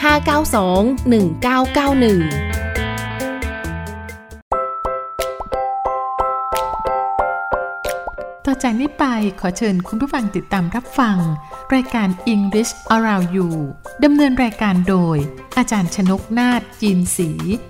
592 1991ต่อจากนี้ไปขอเชิญคุณผู้ฟังติดตามรับฟัง รายการ English Around You ดำเนินรายการโดย อาจารย์ชนกนาฏจีนศรี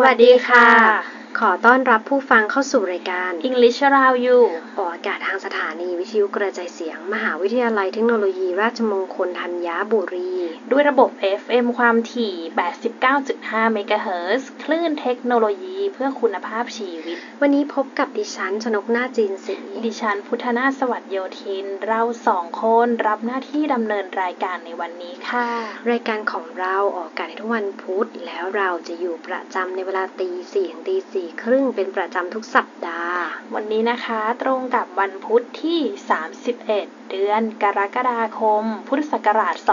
วัสดีค่ะ ขขอต้อนรับผู้ฟังเข้าสู่รายการ English Around You ออกอากาศทางสถานีวิทยุกระจายเสียง มหาวิทยาลัยเทคโนโลยีราชมงคลธัญบุรี ด้วยระบบ FM ความถี่ 89.5 เมกะเฮิรตซ์คลื่นเทคโนโลยีเพื่อคุณภาพชีวิต วันนี้พบกับดิฉันชนกนาจีนศรีดิฉันพุทธนาสวัสดโยธิน เราสองคนรับหน้าที่ดำเนินรายการในวันนี้ค่ะ รายการของเราออกอากาศในทุกวันพุธแล้วเราจะอยู่ประจำในเวลาตีสี่ถึงตีสี่ครึ่งเป็นประจำทุกสัปดาห์ วันนี้นะคะตรงกับวันพุธที่ 31 เดือนกรกฎาคม พุทธศักราช 2562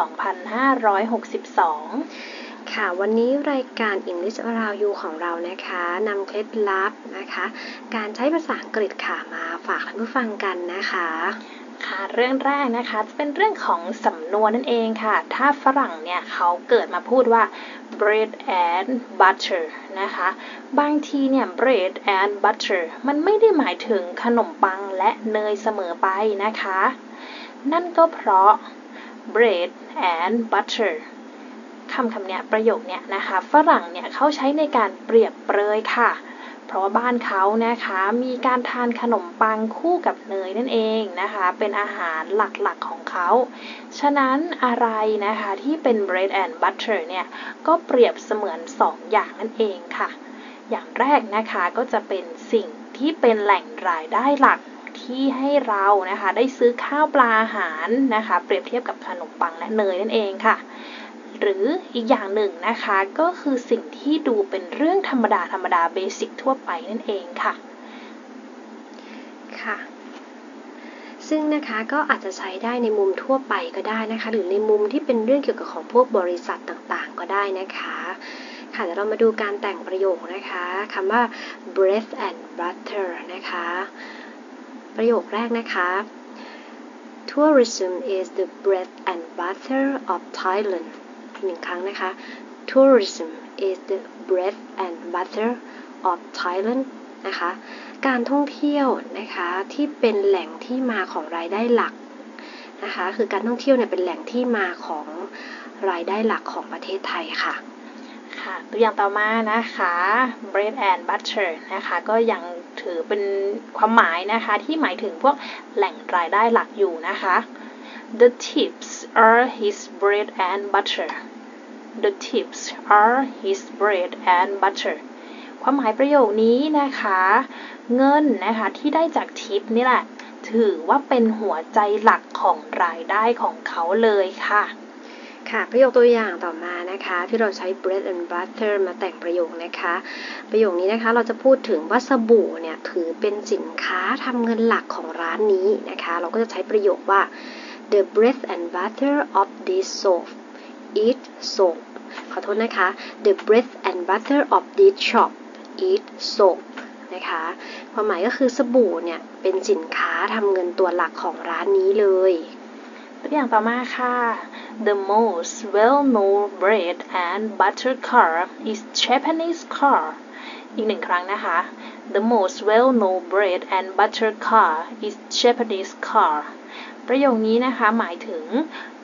ค่ะวันนี้รายการ English Around You ของเรานะคะนำเคล็ดลับนะคะ การใช้ภาษาอังกฤษค่ะมาฝากท่านผู้ฟังกันนะคะ ค่ะเรื่องแรกนะคะจะเป็นเรื่องของสำนวนนั่นเองค่ะ ถ้าฝรั่งเนี่ยเขาเกิดมาพูดว่า bread and butter นะคะ บางทีเนี่ย bread and butter มันไม่ได้หมายถึงขนมปังและเนยเสมอไปนะคะ นั่นก็เพราะ bread and butter คำคำเนี้ยประโยคเนี้ยนะคะ ฝรั่งเนี่ยเขาใช้ในการเปรียบเปรยค่ะ เพราะว่าบ้านเขานะคะมีการทานขนมปังคู่กับเนยนั่นเองนะคะ เป็นอาหารหลักๆของเขา ฉะนั้นอะไรนะคะที่เป็น bread and butter เนี่ย ก็เปรียบเสมือน2ออย่างนั่นเองค่ะ อย่างแรกนะคะก็จะเป็นสิ่งที่เป็นแหล่งรายได้หลักที่ให้เรานะคะได้ซื้อข้าวปลาอาหารนะคะ เปรียบเทียบกับขนมปังและเนยนั่นเองค่ะ หรืออีกอย่างหนึ่งนะคะก็คือสิ่งที่ดูเป็นเรื่องธรรมดาธรรมดาเบสิกทั่วไปนั่นเองค่ะ ค่ะ ซึ่งนะคะก็อาจจะใช้ได้ในมุมทั่วไปก็ได้นะคะ หรือในมุมที่เป็นเรื่องเกี่ยวกับของพวกบริษัทต่างๆ ก็ได้นะคะค่ะเดี๋ยวเรามาดูการแต่งประโยคนะคะคำว่า bread and butter นะคะ ประโยคแรกนะคะ tourism is the bread and butter of Thailand หนึ่งครั้งนะคะ tourism is the bread and butter of Thailand นะคะ การท่องเที่ยวนะคะที่เป็นแหล่งที่มาของรายได้หลักนะคะคือการท่องเที่ยวเนี่ยเป็นแหล่งที่มาของรายได้หลักของประเทศไทยค่ะค่ะตัวอย่างต่อมานะคะ bread and butter นะคะก็ยังถือเป็นความหมายนะคะที่หมายถึงพวกแหล่งรายได้หลักอยู่นะคะ The tips are his bread and butter The tips are his bread and butter ความหมายประโยคนี้นะคะ เงินนะคะที่ได้จากทิปนี่แหละ ถือว่าเป็นหัวใจหลักของรายได้ของเขาเลยค่ะ ค่ะ ประโยคตัวอย่างต่อมานะคะ ที่เราใช้ bread and butter มาแต่งประโยคนะคะ ประโยคนี้นะคะเราจะพูดถึงว่าสบู่เนี่ยถือเป็นสินค้าทำเงินหลักของร้านนี้นะคะ เราก็จะใช้ประโยคว่า the bread and butter of this soap is soap ขอโทษนะคะ the bread and butter of this shop is soap นะคะความหมายก็คือสบู่เนี่ย เป็นสินค้าทำเงินตัวหลักของร้านนี้เลยตัวอย่างต่อมาค่ะ The most well-known bread and butter car is Japanese car อีกหนึ่งครั้งนะคะ The most well-known bread and butter car is Japanese car ประโยคนี้นะคะหมายถึง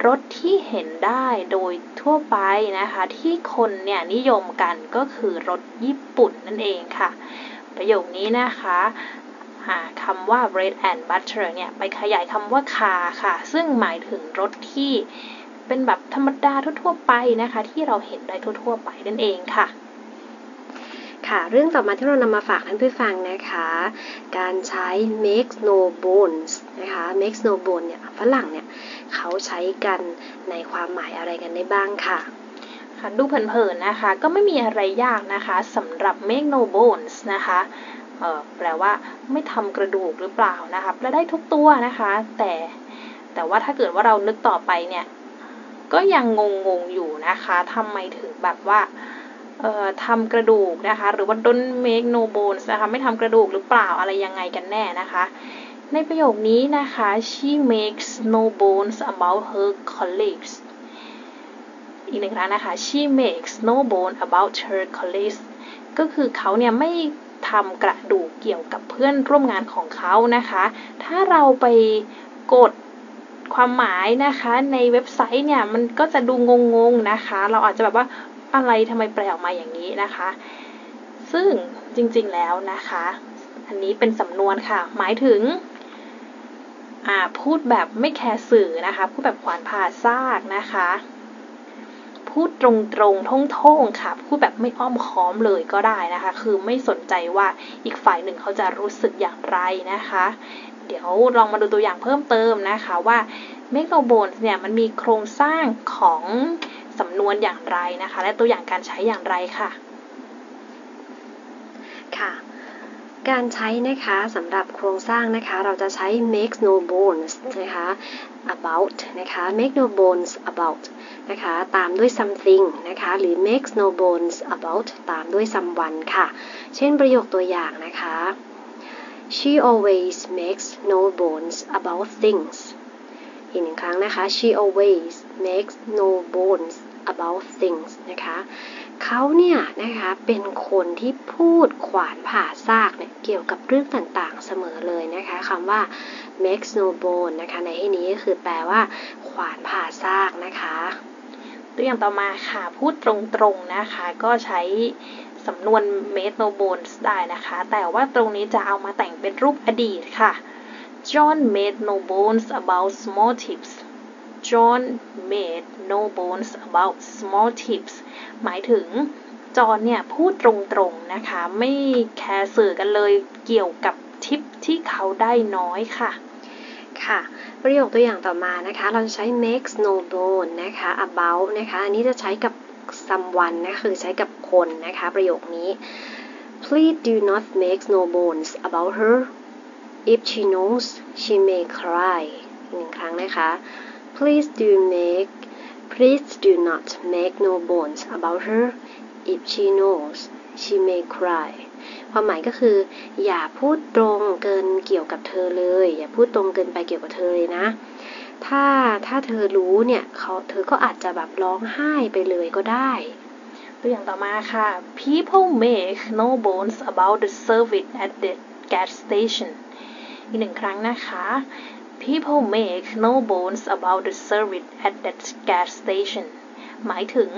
รถที่เห็นได้โดยทั่วไปนะคะ ที่คนเนี่ยนิยมกันก็คือรถญี่ปุ่นนั่นเองค่ะ ประโยคนี้นะคะคำว่า bread and butter เนี่ย ไปขยายคำว่า car ค่ะ ซึ่งหมายถึงรถที่เป็นแบบธรรมดาทั่วๆไปนะคะ ที่เราเห็นได้ทั่วๆไปนั่นเองค่ะ ค่ะ เรื่องต่อมาที่เรานำมาฝากท่านผู้ฟังนะคะ การใช้ make no bones นะคะ make no bones เนี่ยฝรั่งเนี่ยเขาใช้กันในความหมายอะไรกันได้บ้างค่ะค่ะดูเผินๆนะคะ ก็ไม่มีอะไรยากนะคะสำหรับ make no bones นะคะเออแปลว่าไม่ทำกระดูกหรือเปล่านะคะแปลได้ทุกตัวนะคะ แต่แต่ว่าถ้าเกิดว่าเรานึกต่อไปเนี่ย ก็ยังงงๆอยู่นะคะทำไมถึงแบบว่า ทำกระดูกนะคะ หรือว่า don't make no bones นะคะไม่ทำกระดูกหรือเปล่าอะไรยังไงกันแน่นะคะในประโยคนี้นะคะ she makes no bones about her colleagues อีกหนึ่งครั้งนะคะ she makes no bones about her colleagues ก็คือเขาเนี่ยไม่ทำกระดูกเกี่ยวกับเพื่อนร่วมงานของเขานะคะ ถ้าเราไปกดความหมายนะคะในเว็บไซต์เนี่ยมันก็จะดูงงๆนะคะ เราอาจจะแบบว่า อะไรทำไมแปลออกมาอย่างนี้นะคะ ซึ่งจริงๆแล้วนะคะ อันนี้เป็นสำนวนค่ะ หมายถึงพูดแบบไม่แคร์สื่อนะคะ พูดแบบขวานผ่าซากนะคะ พูดตรงๆท่งๆค่ะ พูดแบบไม่อ้อมค้อมเลยก็ได้นะคะ คือไม่สนใจว่าอีกฝ่ายหนึ่งเขาจะรู้สึกอย่างไรนะคะ เดี๋ยวลองมาดูตัวอย่างเพิ่มเติมนะคะว่า m e g a b o n e s เนี่ยมันมีโครงสร้างของ สำนวนอย่างไรนะคะ และตัวอย่างการใช้อย่างไรค่ะ ค่ะ การใช้นะคะสำหรับโครงสร้างนะคะเราจะใช้ make no bones นะคะ about นะคะ make no bones about นะคะตามด้วย something นะคะหรือ makes no bones about ตามด้วย someone ค่ะ เช่นประโยคตัวอย่างนะคะ she always makes no bones about things อีกหนึ่งครั้งนะคะ she always makes no bones about things นะคะเขาเนี่ยนะคะเป็นคนที่พูดขวานผ่าซากเนี่ยเกี่ยวกับเรื่องต่างๆเสมอเลยนะคะคำว่า makes no bone นะคะในที่นี้ก็คือแปลว่า ขวานผ่าซากนะคะตัวอย่างต่อมาค่ะ พูดตรงๆนะคะ ก็ใช้สำนวน made no bones ได้นะคะ แต่ว่าตรงนี้จะเอามาแต่งเป็นรูปอดีตค่ะ John made no bones about small tips John made no bones about small tips หมายถึงจอนเนี่ยพูดตรงๆนะคะ ไม่แคร์สื่อกันเลยเกี่ยวกับทิปที่เขาได้น้อยค่ะ ค่ะ ประโยคตัวอย่างต่อมานะคะ เราจะใช้ makes no bone นะคะ about นะคะ อันนี้จะใช้กับ someone นะคือใช้กับคนนะคะ ประโยคนี้ please do not make no bones about her if she knows she may cry หนึ่งครั้งนะคะ please do make please do not make no bones about her if she knows she may cry ความหมายก็คือ อย่าพูดตรงเกินเกี่ยวกับเธอเลย อย่าพูดตรงเกินไปเกี่ยวกับเธอเลยนะ ถ้าถ้าเธอรู้เนี่ยเขาเธอก็อาจจะแบบร้องไห้ไปเลยก็ได้ ตัวอย่างต่อมาค่ะ people make no bones about the service at the gas station อีกหนึ่งครั้งนะคะ people make no bones about the service at that gas station หมายถึง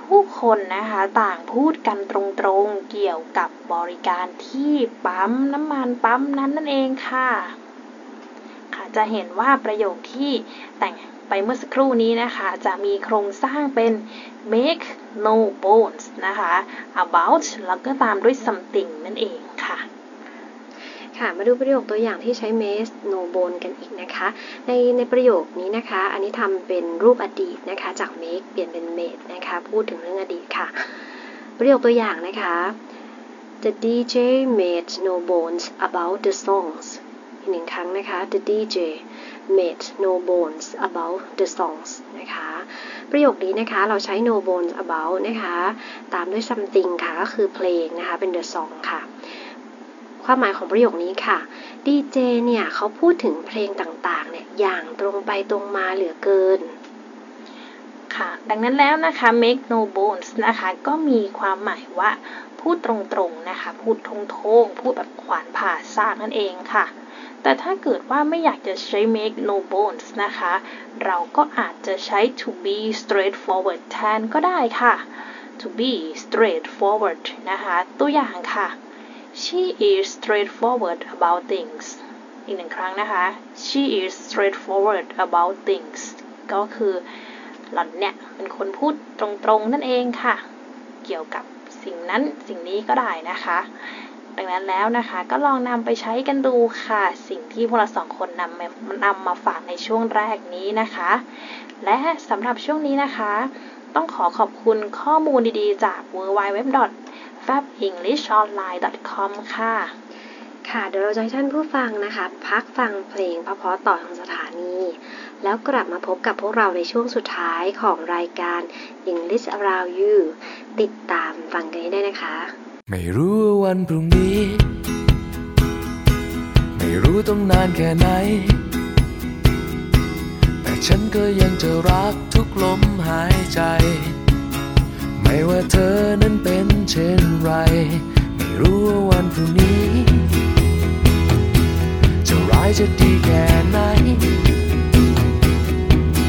ผู้คนนะคะต่างพูดกันตรงๆเกี่ยวกับบริการที่ปั๊มน้ำมันปั๊มนั้นนั่นเองค่ะ ค่ะจะเห็นว่าประโยคที่แต่งไปเมื่อสักครู่นี้นะคะ จะมีโครงสร้างเป็น make no bones นะคะ about แล้วก็ตามด้วย something นั่นเองค่ะ ค่ะ มาดูประโยคตัวอย่างที่ใช้ make no bone กันอีกนะคะ ในในประโยคนี้นะคะ อันนี้ทำเป็นรูปอดีตนะคะ จาก make เปลี่ยนเป็น made นะคะ พูดถึงเรื่องอดีตค่ะ ประโยคตัวอย่างนะคะ The DJ made no bones about the songs อีกหนึ่งครั้งนะคะ The DJ made no bones about the songs นะคะ ประโยคนี้นะคะเราใช้ no bones about นะคะ ตามด้วย something ค่ะ ก็คือเพลงนะคะ เป็น the song ค่ะ ความหมายของประโยคนี้ค่ะดีเจเนี่ยเขาพูดถึงเพลงต่างๆเนี่ยอย่างตรงไปตรงมาเหลือเกินค่ะดังนั้นแล้วนะคะ make no bones นะคะก็มีความหมายว่าพูดตรงๆนะคะ พูดทงงพูดแบบขวานผ่าซากนั่นเองค่ะ แต่ถ้าเกิดว่าไม่อยากจะใช้ make no bones นะคะ เราก็อาจจะใช้ to be straightforward แทนก็ได้ค่ะ to be straightforward นะคะ ตัวอย่างค่ะ she is straightforward about things อีกหนึ่งครั้งนะคะ she is straightforward about things ก็คือหล่อนเนี่ยเป็นคนพูดตรงๆนั่นเองค่ะ เกี่ยวกับสิ่งนั้นสิ่งนี้ก็ได้นะคะ ดังนั้นแล้วนะคะก็ลองนำไปใช้กันดูค่ะ สิ่งที่พวกเราสองคนนำมานำมาฝากในช่วงแรกนี้นะคะ และสำหรับช่วงนี้นะคะ ต้องขอขอบคุณข้อมูลดีๆจาก w w w f a b e n g l i s h o n l i n e c o m ค่ะ ค่ะ เดี๋ยวเราจะให้ท่านผู้ฟังนะคะ พักฟังเพลงเพราะๆต่อทางสถานี แล้วกลับมาพบกับพวกเราในช่วงสุดท้ายของรายการ English Around You ติดตามฟังกันให้ได้นะคะ ไม่รู้ว่าวันพรุ่งนี้ ไม่รู้ต้องนานแค่ไหน แต่ฉันก็ยังจะรักทุกลมหายใจ ไม่ว่าเธอนั้นเป็นเช่นไร ไม่รู้ว่าวันพรุ่งนี้ จะร้ายจะดีแค่ไหน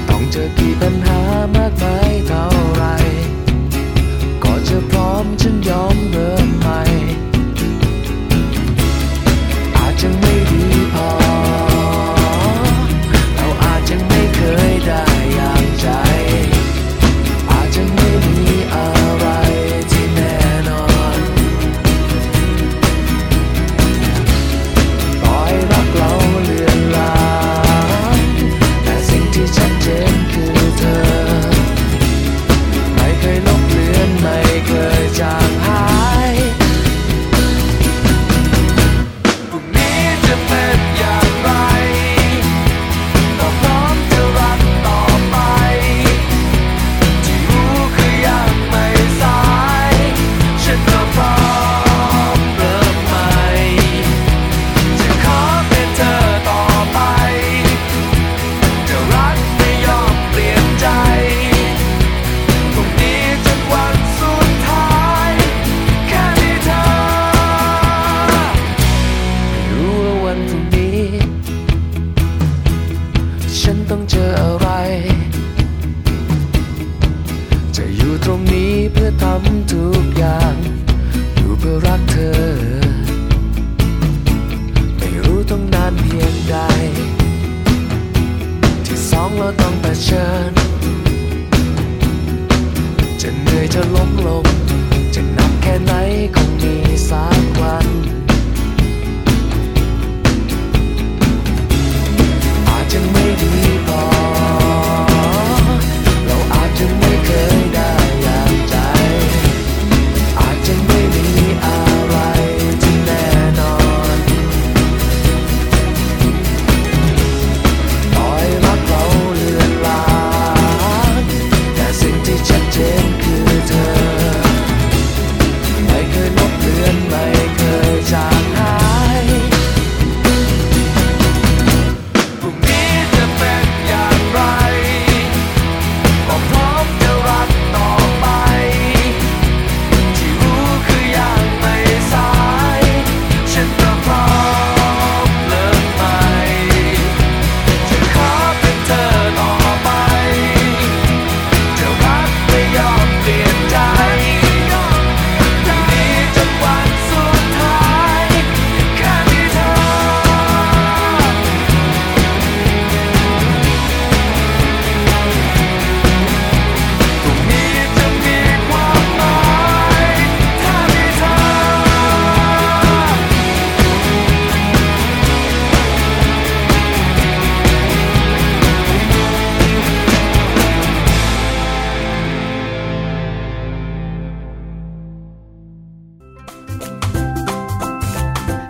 ต้องเจอกี่ปัญหามากมายเท่าไร ก็จะพร้อมฉันยอมเริ่มใหม่ อาจจะไม่ดีพอ ฉันต้องเจออะไร จะอยู่ตรงนี้เพื่อทำทุกอย่าง อยู่เพื่อรักเธอ ไม่รู้ต้องนานเพียงใด ที่สองเราต้องเผชิญ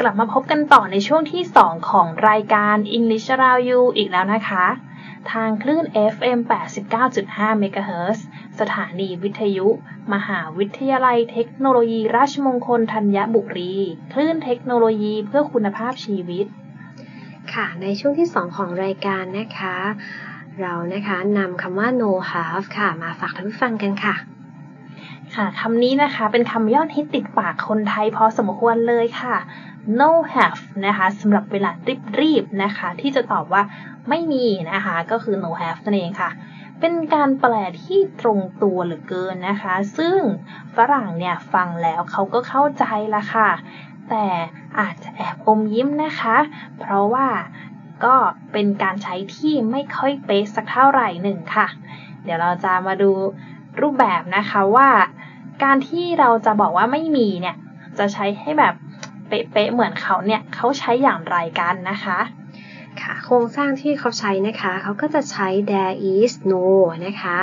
กลับมาพบกันต่อในช่วงที่ 2 ของรายการ English Around You อีกแล้วนะคะ ทางคลื่น FM 89.5 MHz สถานีวิทยุ มหาวิทยาลัยเทคโนโลยีราชมงคลธัญบุรี คลื่นเทคโนโลยีเพื่อคุณภาพชีวิต ค่ะ ในช่วงที่ 2 ของรายการนะคะ เรานะคะนำคำว่า no have ค่ะ มาฝากท่านผู้ฟังกันค่ะ ค่ะคำนี้นะคะเป็นคำยอดฮิตติดปากคนไทยพอสมควรเลยค่ะ no have นะคะสำหรับเวลารีบๆนะคะ ที่จะตอบว่าไม่มีนะคะ ก็คือ no have นั่นเองค่ะ เป็นการแปลที่ตรงตัวเหลือเกินนะคะ ซึ่งฝรั่งเนี่ยฟังแล้วเขาก็เข้าใจละค่ะ แต่อาจจะแอบอมยิ้มนะคะ เพราะว่าก็เป็นการใช้ที่ไม่ค่อยเป๊ะสักเท่าไหร่หนึ่งค่ะ เดี๋ยวเราจะมาดูรูปแบบนะคะว่า การที่เราจะบอกว่าไม่มีเนี่ย จะใช้ให้แบบเป๊ะๆเหมือนเขาเนี่ยเขาใช้อย่างไรกันนะคะค่ะโครงสร้างที่เขาใช้นะคะเขาก็จะใช้ there is no นะคะ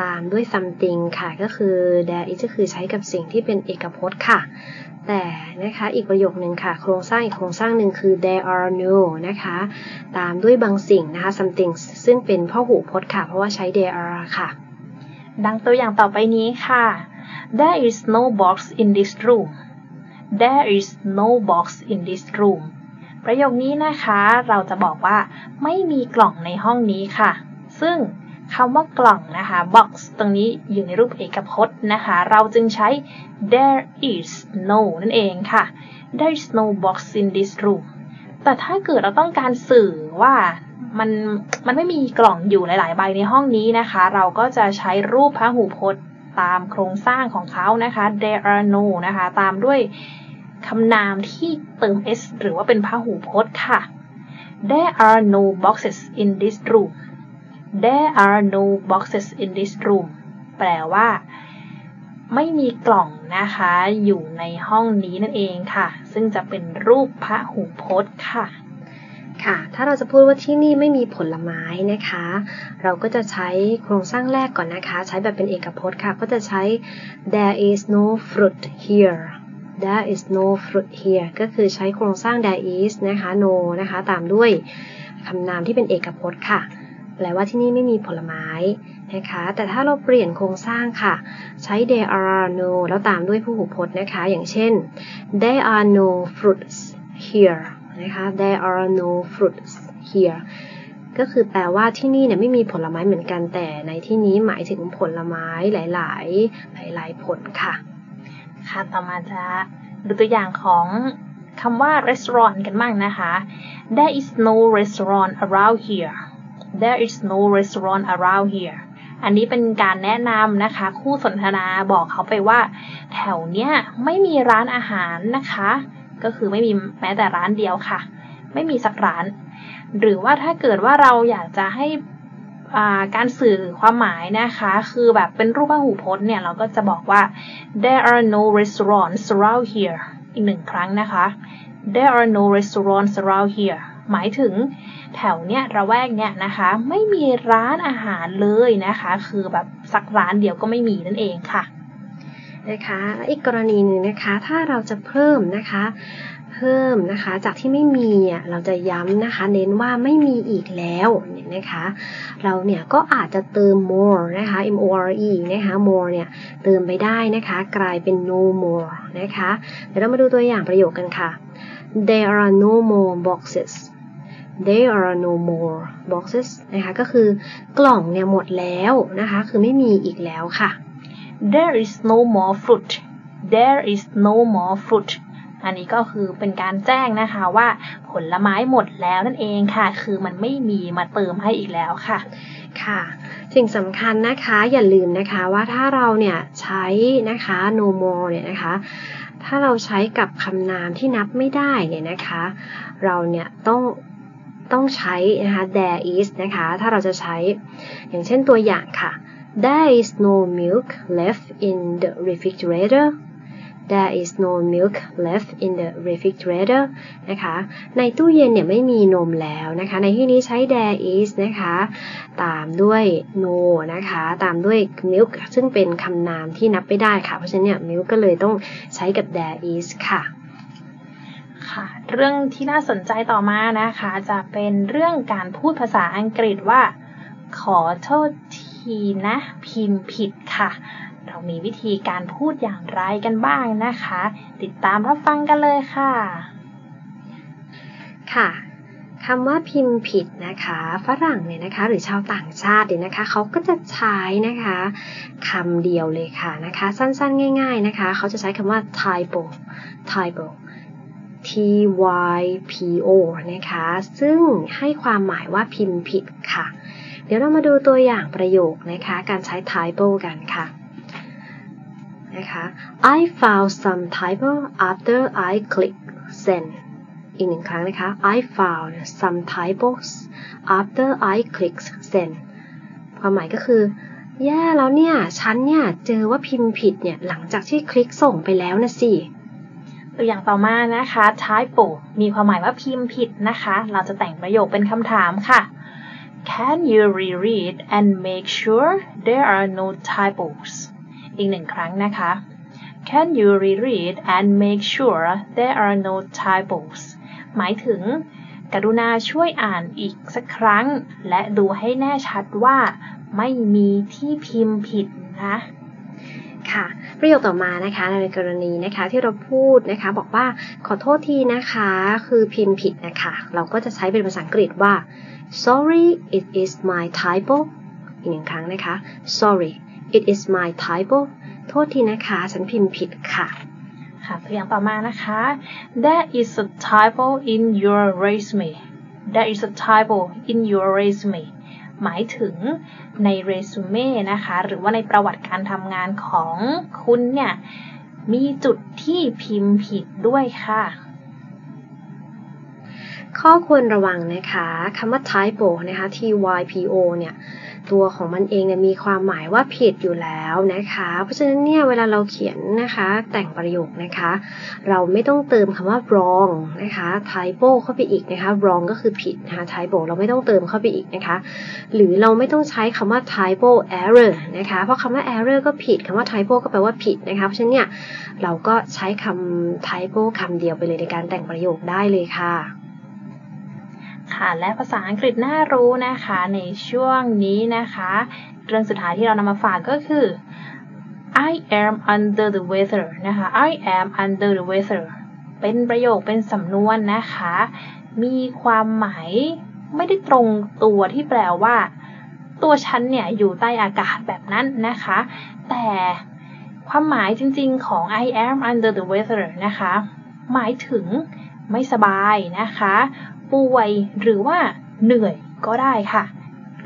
ตามด้วย something ค่ะก็คือ there is ก็คือใช้กับสิ่งที่เป็นเอกพจน์ค่ะ แต่นะคะอีกประโยคนึงค่ะ โครงสร้างอีกโครงสร้างหนึ่งคือ there are no นะคะ ตามด้วยบางสิ่งนะคะ something ซึ่งเป็นพ่อหูพจน์ค่ะ เพราะว่าใช้ there are ค่ะ ดังตัวอย่างต่อไปนี้ค่ะ There is no box in this room There is no box in this room ประโยคนี้นะคะเราจะบอกว่า ไม่มีกล่องในห้องนี้ค่ะ ซึ่งคำว่ากล่องนะคะ box ตรงนี้อยู่ในรูปเอกพจน์นะคะ เราจึงใช้ there is no นั่นเองค่ะ there is no box in this room แต่ถ้าเกิดเราต้องการสื่อว่ามันมันไม่มีกล่องอยู่หลาย ๆ ใบในห้องนี้นะคะ เราก็จะใช้รูปพหูพจน์ ตามโครงสร้างของเขานะคะ there are no นะคะ ตามด้วยคำนามที่เติม s หรือว่าเป็นพหูพจน์ค่ะ there are no boxes in this room there are no boxes in this room แปลว่า ไม่มีกล่องนะคะ อยู่ในห้องนี้นั่นเองค่ะ ซึ่งจะเป็นรูปพหูพจน์ค่ะ ค่ะ ถ้าเราจะพูดว่าที่นี่ไม่มีผลไม้นะคะ เราก็จะใช้โครงสร้างแรกก่อนนะคะ ใช้แบบเป็นเอกพจน์ค่ะ ก็จะใช้ there is no fruit here there is no fruit here ก็คือใช้โครงสร้าง there is นะคะ no นะคะ ตามด้วยคำนามที่เป็นเอกพจน์ค่ะ แปลว่าที่นี่ไม่มีผลไม้นะคะ แต่ถ้าเราเปลี่ยนโครงสร้างค่ะ ใช้ there are no แล้วตามด้วยผู้หูพจน์นะคะ อย่างเช่น there are no fruits here นะคะ there are no fruits here ก็คือแปลว่าที่นี่เนี่ยไม่มีผลไม้เหมือนกันแต่ในที่นี้หมายถึงผลไม้หลาย ๆ หลาย ๆ ผลค่ะ ค่ะต่อมาจะดูตัวอย่างของคำว่า restaurant กันบ้างนะคะ There is no restaurant around here There is no restaurant around here อันนี้เป็นการแนะนำนะคะ คู่สนทนาบอกเขาไปว่า แถวเนี้ยไม่มีร้านอาหารนะคะ ก็คือไม่มีแม้แต่ร้านเดียวค่ะ ไม่มีสักร้าน หรือว่าถ้าเกิดว่าเราอยากจะให้การสื่อความหมายนะคะ คือแบบเป็นรูปพหูพจน์เนี่ยเราก็จะบอกว่า there are no restaurants around here อีกหนึ่งครั้งนะคะ there are no restaurants around here หมายถึงแถวเนี้ยระแวกเนี้ยนะคะ ไม่มีร้านอาหารเลยนะคะ คือแบบสักร้านเดียวก็ไม่มีนั่นเองค่ะ นะคะ อีกกรณีหนึ่งนะคะ ถ้าเราจะเพิ่มนะคะ เพิ่มนะคะ จากที่ไม่มีเราจะย้ำนะคะ เน้นว่าไม่มีอีกแล้วเนี่ยนะคะ เราเนี่ยก็อาจจะเติม more นะคะ m o r e นะคะ more เนี่ยเติมไปได้นะคะ กลายเป็น no more นะคะ เดี๋ยวเรามาดูตัวอย่างประโยคกันค่ะ there are no more boxes there are no more boxes นะคะ ก็คือกล่องเนี่ยหมดแล้วนะคะ คือไม่มีอีกแล้วค่ะ there is no more fruit there is no more fruit อันนี้ก็คือเป็นการแจ้งนะคะว่าผลไม้หมดแล้วนั่นเองค่ะ คือมันไม่มีมาเติมให้อีกแล้วค่ะ ค่ะสิ่งสำคัญนะคะอย่าลืมนะคะว่าถ้าเราเนี่ยใช้นะคะ no more เนี่ยนะคะ ถ้าเราใช้กับคำนามที่นับไม่ได้เนี่ยนะคะ เราเนี่ยต้องต้องใช้นะคะ there is นะคะ ถ้าเราจะใช้อย่างเช่นตัวอย่างค่ะ there is no milk left in the refrigerator there is no milk left in the refrigerator นะคะ ในตู้เย็นเนี่ยไม่มีนมแล้วนะคะ ในที่นี้ใช้ there is นะคะ ตามด้วย no นะคะ ตามด้วย milk ซึ่งเป็นคำนามที่นับไม่ได้ค่ะ เพราะฉะนั้นเนี่ย milk ก็เลยต้องใช้กับ there is ค่ะ ค่ะ เรื่องที่น่าสนใจต่อมานะคะ จะเป็นเรื่องการพูดภาษาอังกฤษว่า ขอโทษที ทีนะพิมพ์ผิดค่ะ เรามีวิธีการพูดอย่างไรกันบ้างนะคะ ติดตามรับฟังกันเลยค่ะ ค่ะคำว่าพิมพ์ผิดนะคะฝรั่งเนี่ยนะคะ หรือชาวต่างชาติเนี่ยนะคะเขาก็จะใช้นะคะคำเดียวเลยค่ะนะคะ สั้นๆง่าย ๆนะคะ เขาจะใช้คำว่า typo typo T Y P O นะคะ ซึ่งให้ความหมายว่าพิมพ์ผิดค่ะ เดี๋ยวเรามาดูตัวอย่างประโยคนะคะ การใช้ typo กันค่ะนะคะ I found some typo after I clicked send อีกหนึ่งครั้งนะคะ I found some typos after I clicked send ความหมายก็คือแย่แล้วเนี่ย ฉันเนี่ย เจอว่าพิมพ์ผิดเนี่ย หลังจากที่คลิกส่งไปแล้วนะสิ ตัวอย่างต่อมานะคะ typo มีความหมายว่าพิมพ์ผิดนะคะ เราจะแต่งประโยคเป็นคำถามค่ะ Can you reread and make sure there are no typos อีกหนึ่งครั้งนะคะ Can you reread and make sure there are no typos หมายถึง กรุณาช่วยอ่านอีกสักครั้ง และดูให้แน่ชัดว่า ไม่มีที่พิมพ์ผิดนะค่ะประโยคต่อมานะคะในกรณีนะคะที่เราพูดนะคะบอกว่าขอโทษทีนะคะคือพิมพ์ผิดนะคะ เราก็จะใช้เป็นภาษาอังกฤษว่า sorry it is my typo อีกหนึ่งครั้งนะคะ sorry it is my typo โทษทีนะคะ ฉันพิมพ์ผิดค่ะ ค่ะตัวอย่างต่อมานะคะ There is a typo in your resume There is a typo in your resume หมายถึงในเรซูเม่นะคะ หรือว่าในประวัติการทำงานของคุณเนี่ย มีจุดที่พิมพ์ผิดด้วยค่ะ ข้อควรระวังนะคะคำว่า typo นะคะ T Y P O เนี่ยตัวของมันเองเนี่ยมีความหมายว่าผิดอยู่แล้วนะคะ เพราะฉะนั้นเนี่ยเวลาเราเขียนนะคะแต่งประโยคนะคะ เราไม่ต้องเติมคำว่า wrong นะคะ typo เข้าไปอีกนะคะ wrong ก็คือผิดนะคะ typo เราไม่ต้องเติมเข้าไปอีกนะคะ หรือเราไม่ต้องใช้คำว่า typo error นะคะเพราะคำว่า error ก็ผิดคำว่า typo ก็แปลว่าผิดนะคะเพราะฉะนั้นเนี่ยเราก็ใช้คำ typo คำเดียวไปเลยในการแต่งประโยคได้เลยค่ะ ค่ะและภาษาอังกฤษน่ารู้นะคะในช่วงนี้นะคะ เรื่องสุดท้ายที่เรานำมาฝากก็คือ I am under the weather นะคะ I am under the weather เป็นประโยคเป็นสำนวนนะคะ มีความหมายไม่ได้ตรงตัวที่แปลว่า ตัวฉันเนี่ยอยู่ใต้อากาศแบบนั้นนะคะ แต่ความหมายจริงๆของ I am under the weather นะคะ หมายถึงไม่สบายนะคะ ป่วยหรือว่าเหนื่อยก็ได้ค่ะ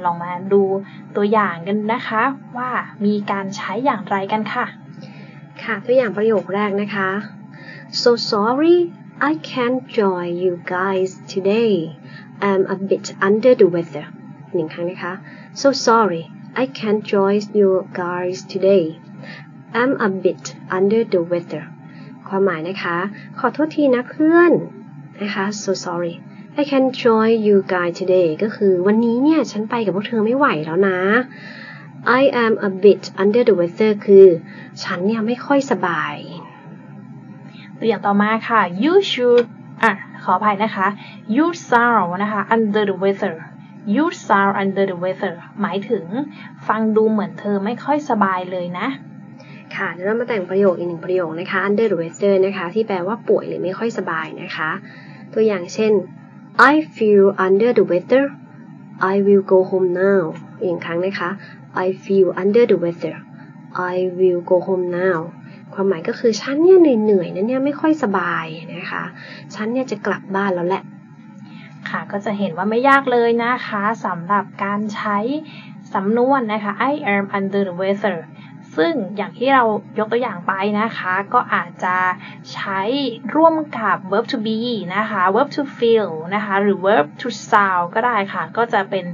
ลองมาดูตัวอย่างกันนะคะ ว่ามีการใช้อย่างไรกันค่ะ ค่ะตัวอย่างประโยคแรกนะคะ so sorry I can't join you guys today I'm a bit under the weather หนึ่งครั้งนะคะ so sorry I can't join you guys today I'm a bit under the weather ความหมายนะคะ ขอโทษทีนะเพื่อนนะคะ so sorry I can join you guys today ก็คือวันนี้เนี่ย ฉันไปกับพวกเธอไม่ไหวแล้วนะ I am a bit under the weather คือ ฉันเนี่ยไม่ค่อยสบาย ตัวอย่างต่อมาค่ะ you should อะ ขออภัยนะคะ you sound นะคะ under the weather you sound under the weather หมายถึงฟังดูเหมือนเธอไม่ค่อยสบายเลยนะ ค่ะเดี๋ยวเรามาแต่งประโยคอีกหนึ่งประโยคนะคะ under the weather นะคะ ที่แปลว่าป่วยหรือไม่ค่อยสบายนะคะ ตัวอย่างเช่น I feel under the weather I will go home now อีกครั้งนะคะ I feel under the weather I will go home now ความหมายก็คือฉันเนี่ยเหนื่อยๆนะเนี่ยไม่ค่อยสบายนะคะฉันเนี่ยจะกลับบ้านแล้วแหละ ค่ะก็จะเห็นว่าไม่ยากเลยนะคะสำหรับการใช้สำนวนนะคะ I am under the weather ซึ่งอย่างที่เรายกตัวอย่างไปนะคะ ก็อาจจะใช้ร่วมกับ verb to be นะคะ verb to feel นะคะ หรือ verb to sound ก็ได้ค่ะ ก็จะเป็น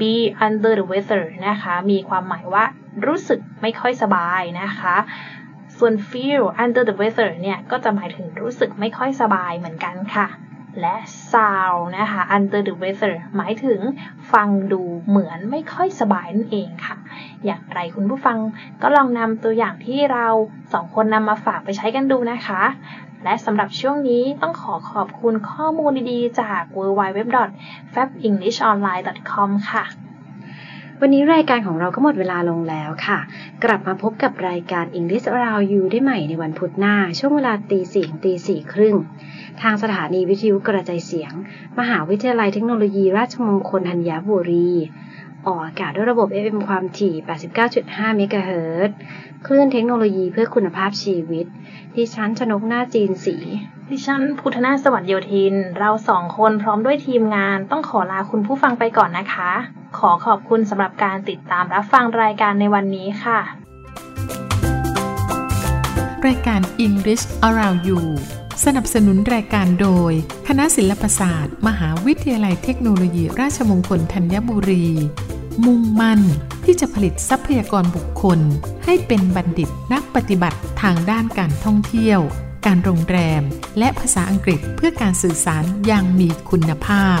be under the weather นะคะ มีความหมายว่ารู้สึกไม่ค่อยสบายนะคะ ส่วน feel under the weather เนี่ย ก็จะหมายถึงรู้สึกไม่ค่อยสบายเหมือนกันค่ะ และ sound นะคะ under the weather หมายถึงฟังดูเหมือนไม่ค่อยสบายนั่นเองค่ะ อย่างไรคุณผู้ฟังก็ลองนำตัวอย่างที่เราสองคนนำมาฝากไปใช้กันดูนะคะ และสำหรับช่วงนี้ต้องขอขอบคุณข้อมูลดีๆ จาก www.fabenglishonline.com ค่ะ วันนี้รายการของเราก็หมดเวลาลงแล้วค่ะ กลับมาพบกับรายการ English Around You ได้ใหม่ในวันพุธหน้า ช่วงเวลาตีสี่ตีสี่ครึ่ง ทางสถานีวิทยุกระจายเสียง มหาวิทยาลัยเทคโนโลยีราชมงคลธัญบุรี ออกอากาศด้วยระบบ FM ความถี่ 89.5 เมกะเฮิรตซ์คลื่นเทคโนโลยีเพื่อคุณภาพชีวิตดิฉันชนกหน้าจีนสีดิฉันพุทธนาสวัสดิ์โยธิน เราสองคนพร้อมด้วยทีมงานต้องขอลาคุณผู้ฟังไปก่อนนะคะ ขอขอบคุณสำหรับการติดตามรับฟังรายการในวันนี้ค่ะ รายการ English Around You สนับสนุนรายการโดย คณะศิลปศาสตร์ มหาวิทยาลัยเทคโนโลยีราชมงคลธัญบุรี มุ่งมั่นที่จะผลิตทรัพยากรบุคคล ให้เป็นบัณฑิตนักปฏิบัติทางด้านการท่องเที่ยว การโรงแรม และภาษาอังกฤษเพื่อการสื่อสารอย่างมีคุณภาพ